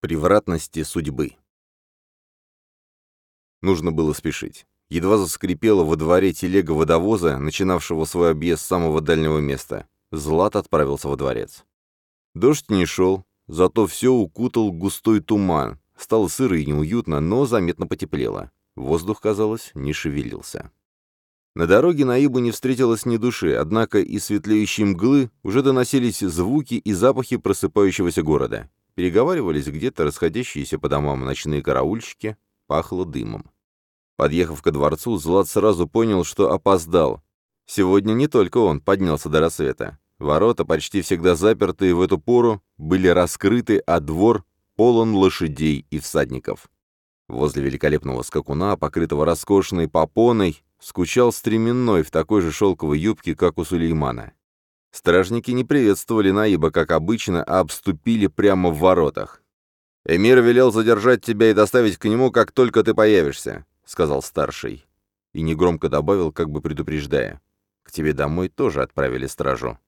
Превратности судьбы. Нужно было спешить. Едва заскрипела во дворе телега водовоза, начинавшего свой объезд с самого дальнего места. Злат отправился во дворец. Дождь не шел, зато все укутал густой туман. Стало сыро и неуютно, но заметно потеплело. Воздух, казалось, не шевелился. На дороге на Ибу не встретилось ни души, однако из светлеющей мглы уже доносились звуки и запахи просыпающегося города. Переговаривались где-то расходящиеся по домам ночные караульщики, пахло дымом. Подъехав ко дворцу, Злат сразу понял, что опоздал. Сегодня не только он поднялся до рассвета. Ворота, почти всегда запертые в эту пору, были раскрыты, а двор полон лошадей и всадников. Возле великолепного скакуна, покрытого роскошной попоной, скучал стременной в такой же шелковой юбке, как у Сулеймана. Стражники не приветствовали Наиба, как обычно, а обступили прямо в воротах. «Эмир велел задержать тебя и доставить к нему, как только ты появишься», — сказал старший. И негромко добавил, как бы предупреждая. «К тебе домой тоже отправили стражу».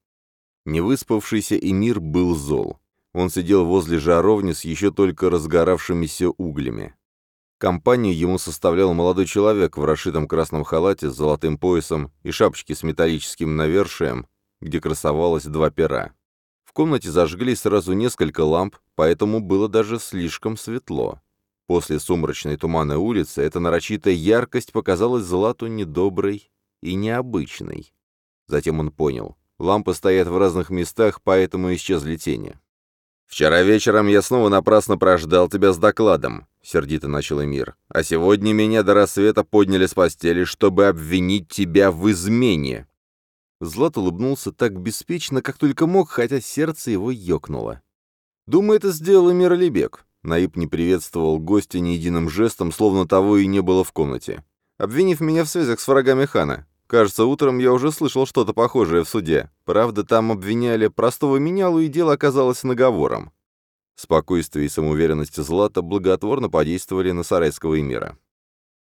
Невыспавшийся Эмир был зол. Он сидел возле жаровни с еще только разгоравшимися углями. Компанию ему составлял молодой человек в расшитом красном халате с золотым поясом и шапочке с металлическим навершием, где красовалось два пера. В комнате зажгли сразу несколько ламп, поэтому было даже слишком светло. После сумрачной туманной улицы эта нарочитая яркость показалась Злату недоброй и необычной. Затем он понял. Лампы стоят в разных местах, поэтому исчезли тени. «Вчера вечером я снова напрасно прождал тебя с докладом», — сердито начал Эмир. «А сегодня меня до рассвета подняли с постели, чтобы обвинить тебя в измене. Злат улыбнулся так беспечно, как только мог, хотя сердце его ёкнуло. «Думаю, это сделал Эмир Алибек». Наиб не приветствовал гостя ни единым жестом, словно того и не было в комнате. «Обвинив меня в связях с врагами хана. Кажется, утром я уже слышал что-то похожее в суде. Правда, там обвиняли простого менялу, и дело оказалось наговором». Спокойствие и самоуверенность Злата благотворно подействовали на сарайского эмира.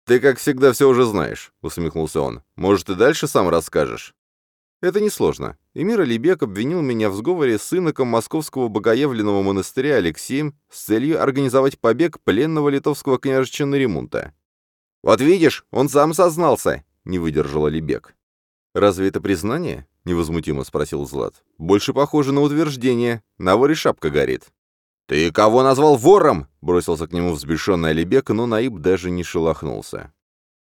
«Ты, как всегда, все уже знаешь», — усмехнулся он. «Может, и дальше сам расскажешь?» Это несложно. Эмир Алибек обвинил меня в сговоре с иноком московского богоявленного монастыря Алексеем с целью организовать побег пленного литовского княжича Наримунта. «Вот видишь, он сам сознался!» — не выдержал Алибек. «Разве это признание?» — невозмутимо спросил Злат. «Больше похоже на утверждение. На воре шапка горит». «Ты кого назвал вором?» — бросился к нему взбешенный Алибек, но Наиб даже не шелохнулся.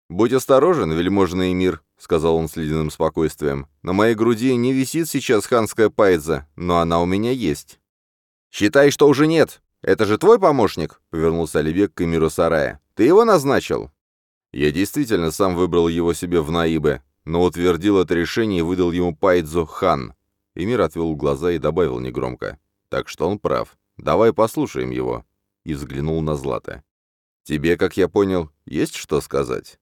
«Будь осторожен, вельможный мир», — сказал он с ледяным спокойствием. «На моей груди не висит сейчас ханская пайза, но она у меня есть». «Считай, что уже нет. Это же твой помощник?» — повернулся Алибек к эмиру сарая. «Ты его назначил?» Я действительно сам выбрал его себе в Наибе, но утвердил это решение и выдал ему пайдзу хан. Эмир отвел глаза и добавил негромко. «Так что он прав. Давай послушаем его». И взглянул на Злата. «Тебе, как я понял, есть что сказать?»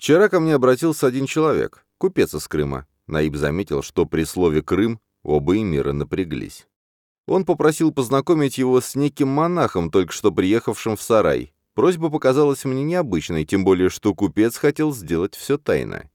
Вчера ко мне обратился один человек, купец из Крыма. Наиб заметил, что при слове «Крым» оба эмира напряглись. Он попросил познакомить его с неким монахом, только что приехавшим в сарай. Просьба показалась мне необычной, тем более, что купец хотел сделать все тайно.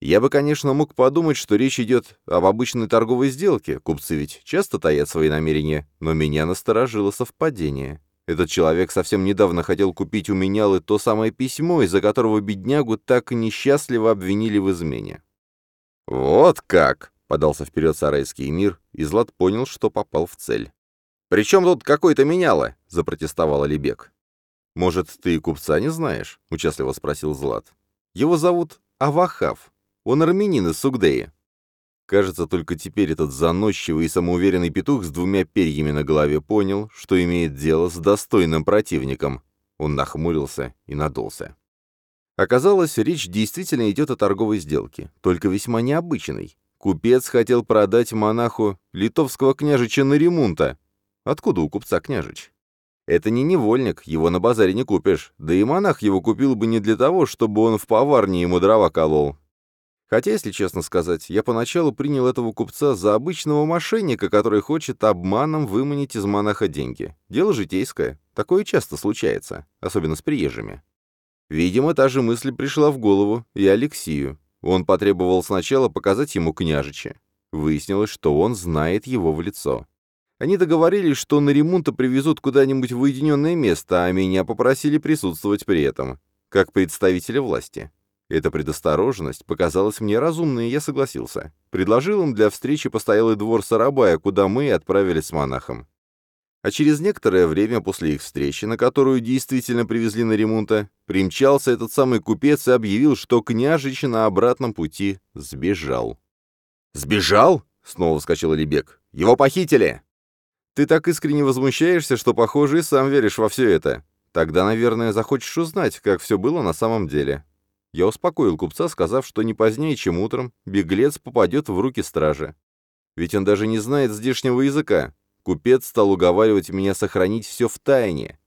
Я бы, конечно, мог подумать, что речь идет об обычной торговой сделке, купцы ведь часто таят свои намерения, но меня насторожило совпадение. Этот человек совсем недавно хотел купить у менялы то самое письмо, из-за которого беднягу так несчастливо обвинили в измене. «Вот как!» — подался вперед сарайский мир, и Злат понял, что попал в цель. «При чем тут какой-то меняло?» — запротестовал Алибек. «Может, ты купца не знаешь?» — участливо спросил Злат. «Его зовут Авахав. Он армянин из Сугдеи. Кажется, только теперь этот заносчивый и самоуверенный петух с двумя перьями на голове понял, что имеет дело с достойным противником. Он нахмурился и надулся. Оказалось, речь действительно идет о торговой сделке, только весьма необычной. Купец хотел продать монаху литовского княжича Наримунта. Откуда у купца княжич? Это не невольник, его на базаре не купишь. Да и монах его купил бы не для того, чтобы он в поварне ему дрова колол. Хотя, если честно сказать, я поначалу принял этого купца за обычного мошенника, который хочет обманом выманить из монаха деньги. Дело житейское. Такое часто случается, особенно с приезжими. Видимо, та же мысль пришла в голову и Алексию. Он потребовал сначала показать ему княжича. Выяснилось, что он знает его в лицо. Они договорились, что на ремонт привезут куда-нибудь в уединенное место, а меня попросили присутствовать при этом, как представителя власти. Эта предосторожность показалась мне разумной, и я согласился. Предложил им для встречи постоялый двор Сарабая, куда мы отправились с монахом. А через некоторое время после их встречи, на которую действительно привезли на ремонта, примчался этот самый купец и объявил, что княжич на обратном пути сбежал. «Сбежал?» — снова вскочил Алибек. «Его похитили!» «Ты так искренне возмущаешься, что, похоже, и сам веришь во все это. Тогда, наверное, захочешь узнать, как все было на самом деле». Я успокоил купца, сказав, что не позднее, чем утром, беглец попадет в руки стражи. Ведь он даже не знает здешнего языка, Купец стал уговаривать меня сохранить все в тайне.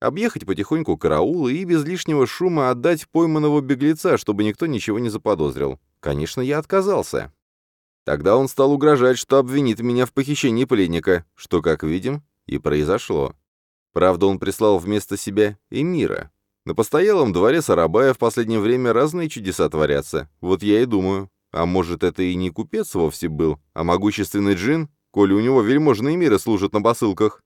Объехать потихоньку караул и без лишнего шума отдать пойманного беглеца, чтобы никто ничего не заподозрил. Конечно, я отказался. Тогда он стал угрожать, что обвинит меня в похищении пленника, что, как видим, и произошло. Правда, он прислал вместо себя Эмира. На постоялом дворе Сарабая в последнее время разные чудеса творятся. Вот я и думаю, а может, это и не купец вовсе был, а могущественный джин, коли у него вельможные миры служат на посылках.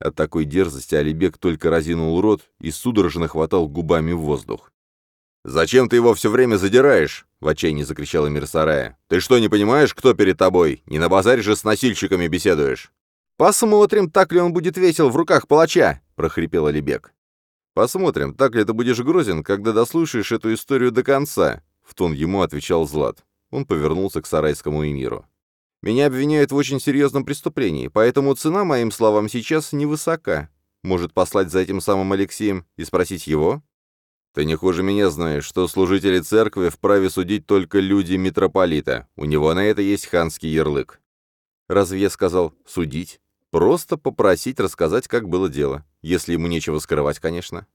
От такой дерзости Алибек только разинул рот и судорожно хватал губами воздух. «Зачем ты его все время задираешь?» — в отчаянии закричала Мирсарая. «Ты что, не понимаешь, кто перед тобой? Не на базаре же с носильщиками беседуешь!» «Посмотрим, так ли он будет весел в руках палача!» — прохрипел Алибек. «Посмотрим, так ли ты будешь грозен, когда дослушаешь эту историю до конца», — в тон ему отвечал Злат. Он повернулся к сарайскому эмиру. Меня обвиняют в очень серьезном преступлении, поэтому цена моим словам сейчас невысока. Может, послать за этим самым Алексеем и спросить его? Ты не хуже меня знаешь, что служители церкви вправе судить только люди митрополита. У него на это есть ханский ярлык. Разве я сказал «судить»? Просто попросить рассказать, как было дело. Если ему нечего скрывать, конечно.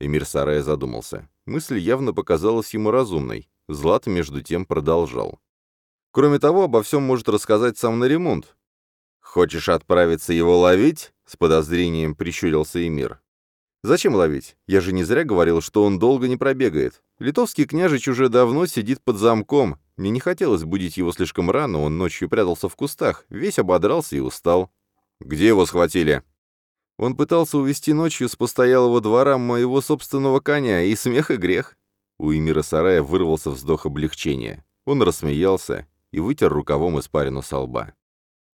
Эмир Сарая задумался. Мысль явно показалась ему разумной. Злат, между тем, продолжал. Кроме того, обо всем может рассказать сам Наримунд. «Хочешь отправиться его ловить?» — с подозрением прищурился Эмир. «Зачем ловить? Я же не зря говорил, что он долго не пробегает. Литовский княжич уже давно сидит под замком. Мне не хотелось будить его слишком рано, он ночью прятался в кустах, весь ободрался и устал». «Где его схватили?» Он пытался увести ночью с постоялого двора моего собственного коня, и смех и грех. У Эмира Сарая вырвался вздох облегчения. Он рассмеялся и вытер рукавом испарину со лба.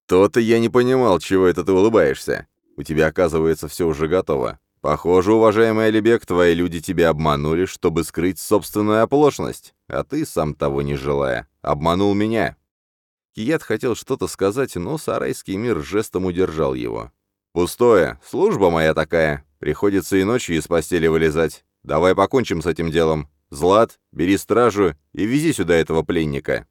«То-то я не понимал, чего это ты улыбаешься. У тебя, оказывается, все уже готово. Похоже, уважаемый Алибек, твои люди тебя обманули, чтобы скрыть собственную оплошность, а ты, сам того не желая, обманул меня». Кият хотел что-то сказать, но сарайский мир жестом удержал его. «Пустое. Служба моя такая. Приходится и ночью из постели вылезать. Давай покончим с этим делом. Злат, бери стражу и вези сюда этого пленника».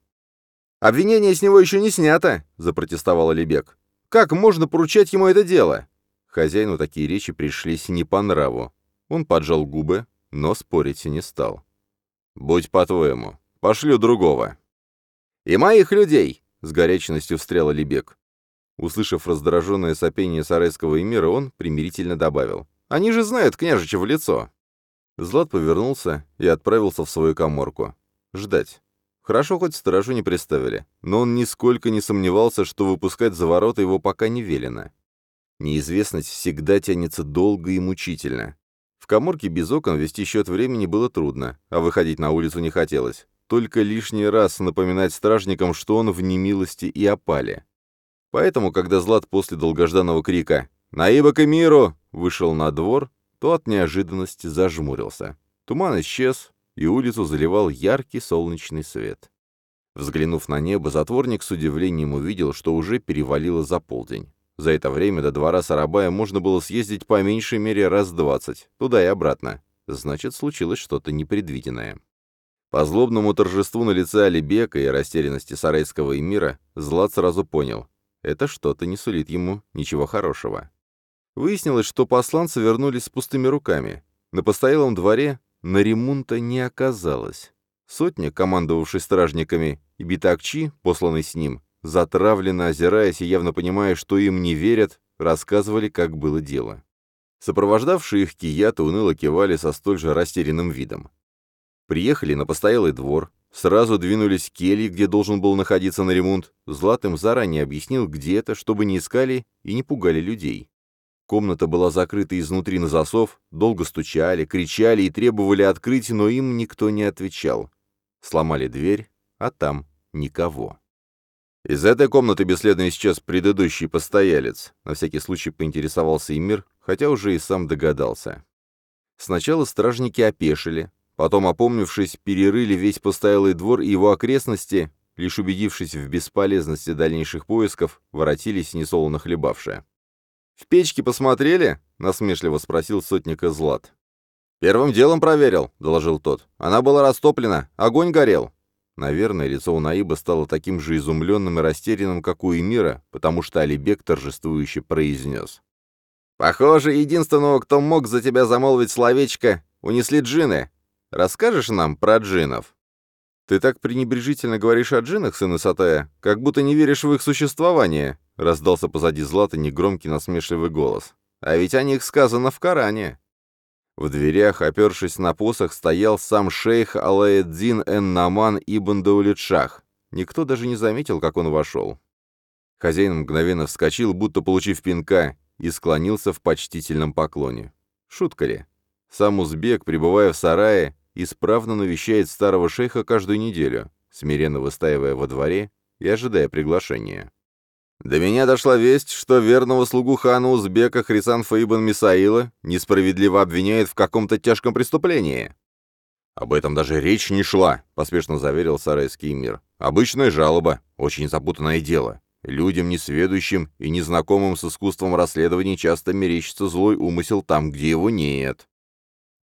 «Обвинение с него еще не снято», — запротестовал Алибек. «Как можно поручать ему это дело?» Хозяину такие речи пришлись не по нраву. Он поджал губы, но спорить не стал. «Будь по-твоему. Пошлю другого». «И моих людей!» — с горячностью встрял Алибек. Услышав раздраженное сопение сарайского эмира, он примирительно добавил. «Они же знают княжича в лицо!» Злат повернулся и отправился в свою коморку. Ждать. Хорошо, хоть стражу не приставили, но он нисколько не сомневался, что выпускать за ворота его пока не велено. Неизвестность всегда тянется долго и мучительно. В коморке без окон вести счет времени было трудно, а выходить на улицу не хотелось. Только лишний раз напоминать стражникам, что он в немилости и опале. Поэтому, когда Злат после долгожданного крика «Наиба к миру!» вышел на двор, то от неожиданности зажмурился. Туман исчез, и улицу заливал яркий солнечный свет. Взглянув на небо, затворник с удивлением увидел, что уже перевалило за полдень. За это время до двора Сарабая можно было съездить по меньшей мере раз двадцать, туда и обратно. Значит, случилось что-то непредвиденное. По злобному торжеству на лице Алибека и растерянности сарайского эмира Злат сразу понял — это что-то не сулит ему ничего хорошего. Выяснилось, что посланцы вернулись с пустыми руками. На постоялом дворе на ремонта не оказалось. Сотня, командовавший стражниками, и Битакчи, посланный с ним, затравленно озираясь и явно понимая, что им не верят, рассказывали, как было дело. Сопровождавшие их кияты уныло кивали со столь же растерянным видом. Приехали на постоялый двор, Сразу двинулись к келье, где должен был находиться на ремонт. Злат им заранее объяснил, где это, чтобы не искали и не пугали людей. Комната была закрыта изнутри на засов, долго стучали, кричали и требовали открыть, но им никто не отвечал. Сломали дверь, а там никого. Из этой комнаты бесследно исчез предыдущий постоялец. На всякий случай поинтересовался Эмир, хотя уже и сам догадался. Сначала стражники опешили, Потом, опомнившись, перерыли весь постоялый двор и его окрестности, лишь убедившись в бесполезности дальнейших поисков, воротились несолоно хлебавшие. «В печке посмотрели?» — насмешливо спросил сотника Злат. «Первым делом проверил», — доложил тот. «Она была растоплена, огонь горел». Наверное, лицо у Наиба стало таким же изумленным и растерянным, как у Эмира, потому что Алибек торжествующе произнес. «Похоже, единственного, кто мог за тебя замолвить словечко, унесли джины. Расскажешь нам про джинов?» «Ты так пренебрежительно говоришь о джинах, сын Исатая, как будто не веришь в их существование», — раздался позади Злата негромкий насмешливый голос. «А ведь о них сказано в Коране». В дверях, опершись на посох, стоял сам шейх Алаэддин Эн-Наман Ибн Даулитшах. Никто даже не заметил, как он вошел. Хозяин мгновенно вскочил, будто получив пинка, и склонился в почтительном поклоне. Шутка ли? Сам узбек, пребывая в сарае, исправно навещает старого шейха каждую неделю, смиренно выстаивая во дворе и ожидая приглашения. До меня дошла весть, что верного слугу хана узбека Хрисан Фаибан Мисаила несправедливо обвиняют в каком-то тяжком преступлении. «Об этом даже речь не шла», — поспешно заверил сарайский мир. «Обычная жалоба, очень запутанное дело. Людям, несведущим и незнакомым с искусством расследований, часто мерещится злой умысел там, где его нет.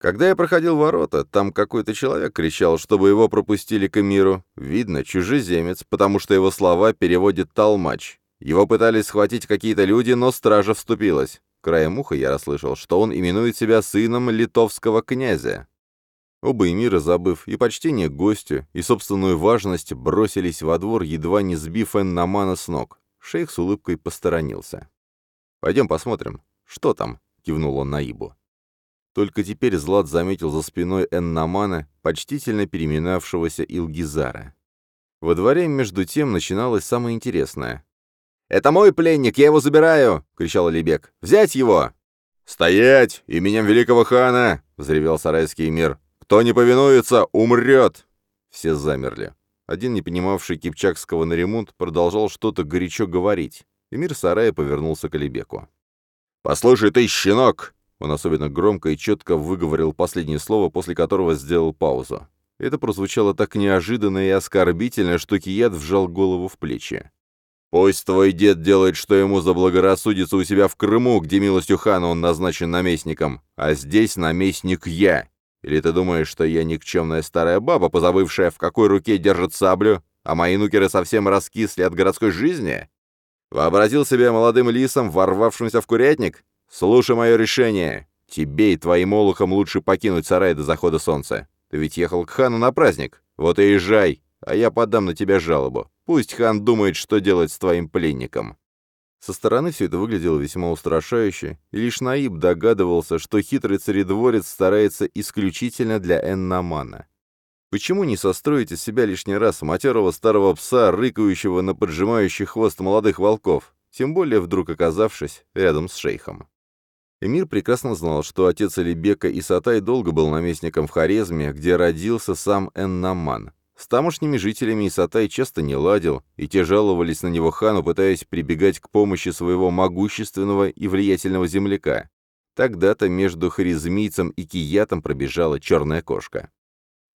Когда я проходил ворота, там какой-то человек кричал, чтобы его пропустили к миру. Видно, чужеземец, потому что его слова переводит толмач. Его пытались схватить какие-то люди, но стража вступилась. Краем уха я расслышал, что он именует себя сыном литовского князя. Оба эмира, забыв и почтение к гостю, и собственную важность, бросились во двор, едва не сбив Эннамана с ног. Шейх с улыбкой посторонился. «Пойдем посмотрим, что там?» — кивнул он Наибу. Только теперь Злат заметил за спиной Эннамана, почтительно переминавшегося Илгизара. Во дворе, между тем, начиналось самое интересное. «Это мой пленник, я его забираю!» — кричал Алибек. «Взять его!» «Стоять! Именем великого хана!» — взревел сарайский мир. «Кто не повинуется, умрет!» Все замерли. Один, не понимавший кипчакского на ремонт, продолжал что-то горячо говорить. Эмир Сарая повернулся к Алибеку. «Послушай ты, щенок!» Он особенно громко и четко выговорил последнее слово, после которого сделал паузу. Это прозвучало так неожиданно и оскорбительно, что Кият вжал голову в плечи. «Пусть твой дед делает, что ему заблагорассудится у себя в Крыму, где милостью хана он назначен наместником, а здесь наместник я. Или ты думаешь, что я никчемная старая баба, позабывшая, в какой руке держит саблю, а мои нукеры совсем раскисли от городской жизни? Вообразил себя молодым лисом, ворвавшимся в курятник? «Слушай мое решение. Тебе и твоим олухам лучше покинуть сарай до захода солнца. Ты ведь ехал к хану на праздник. Вот и езжай, а я подам на тебя жалобу. Пусть хан думает, что делать с твоим пленником». Со стороны все это выглядело весьма устрашающе, и лишь Наиб догадывался, что хитрый царедворец старается исключительно для Эннамана. Почему не состроить из себя лишний раз матерого старого пса, рыкающего на поджимающий хвост молодых волков, тем более вдруг оказавшись рядом с шейхом? Эмир прекрасно знал, что отец Алибека Исатай долго был наместником в Хорезме, где родился сам Эннаман. С тамошними жителями Исатай часто не ладил, и те жаловались на него хану, пытаясь прибегать к помощи своего могущественного и влиятельного земляка. Тогда-то между харизмийцем и киятом пробежала черная кошка.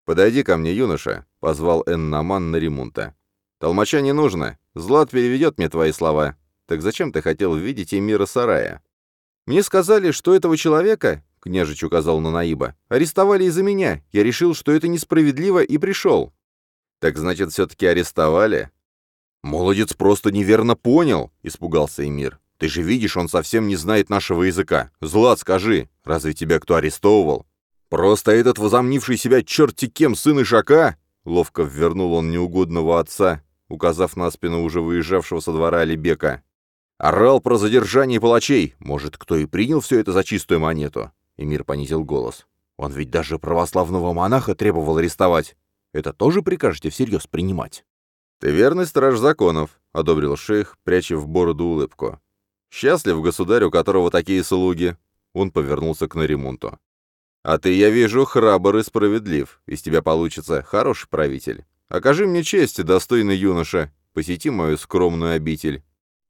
«Подойди ко мне, юноша», — позвал Эннаман на ремонта. «Толмача не нужно. Злат переведет мне твои слова. Так зачем ты хотел видеть Эмира Сарая?» Мне сказали, что этого человека, — княжич указал на Наиба, — арестовали из-за меня. Я решил, что это несправедливо, и пришел. Так значит, все-таки арестовали? Молодец просто неверно понял, — испугался Эмир. Ты же видишь, он совсем не знает нашего языка. Злат, скажи, разве тебя кто арестовывал? Просто этот возомнивший себя черти кем сын Ишака? Ловко ввернул он неугодного отца, указав на спину уже выезжавшего со двора Алибека. Орал про задержание палачей. Может, кто и принял все это за чистую монету? Эмир понизил голос. Он ведь даже православного монаха требовал арестовать. Это тоже прикажете всерьез принимать?» «Ты верный страж законов», — одобрил шейх, пряча в бороду улыбку. «Счастлив государь, у которого такие слуги». Он повернулся к Наримунту. «А ты, я вижу, храбр и справедлив. Из тебя получится хороший правитель. Окажи мне честь, достойный юноша. Посети мою скромную обитель.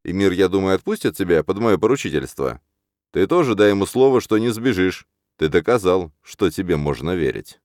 И мир, я думаю, отпустит тебя под мое поручительство. Ты тоже дай ему слово, что не сбежишь. Ты доказал, что тебе можно верить».